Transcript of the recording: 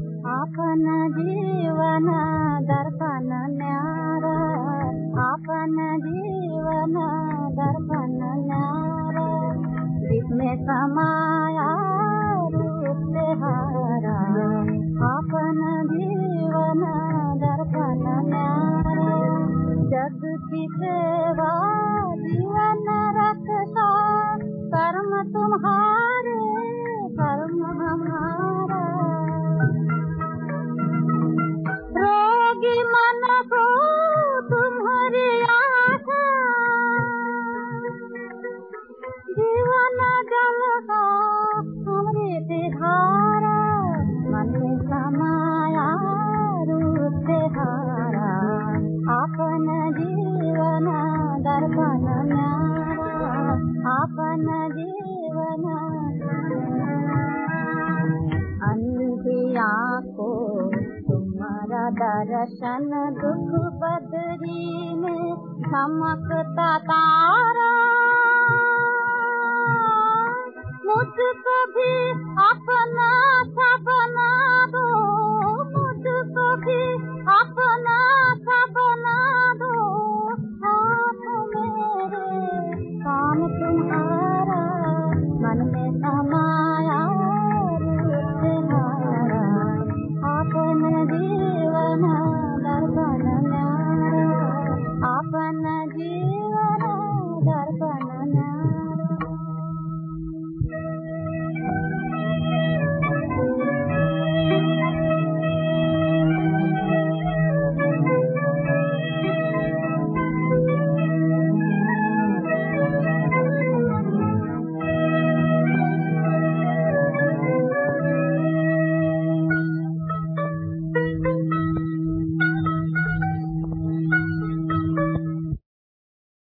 आपन जीवन दर्पण न्यार। आपन जीवन दर्पण न्यार। जिसमें समाया रूप हारा। आपन जीवन दर्पण न्यार। जग की सेवा, जीवन रक्षा कर्म तुम्हारे जीवन अंधिया को तुम्हारा दर्शन दुख बदरी में चमकता तारा मुझको भी अपना